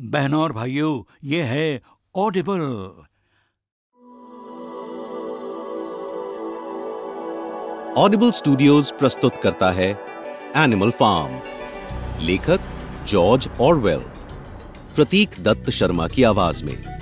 बहनों और भाइयों, ये है ऑडिबल ऑडिबल स्टूडियोज प्रस्तुत करता है एनिमल फार्म लेखक जॉर्ज ऑरवेल। प्रतीक दत्त शर्मा की आवाज़ में।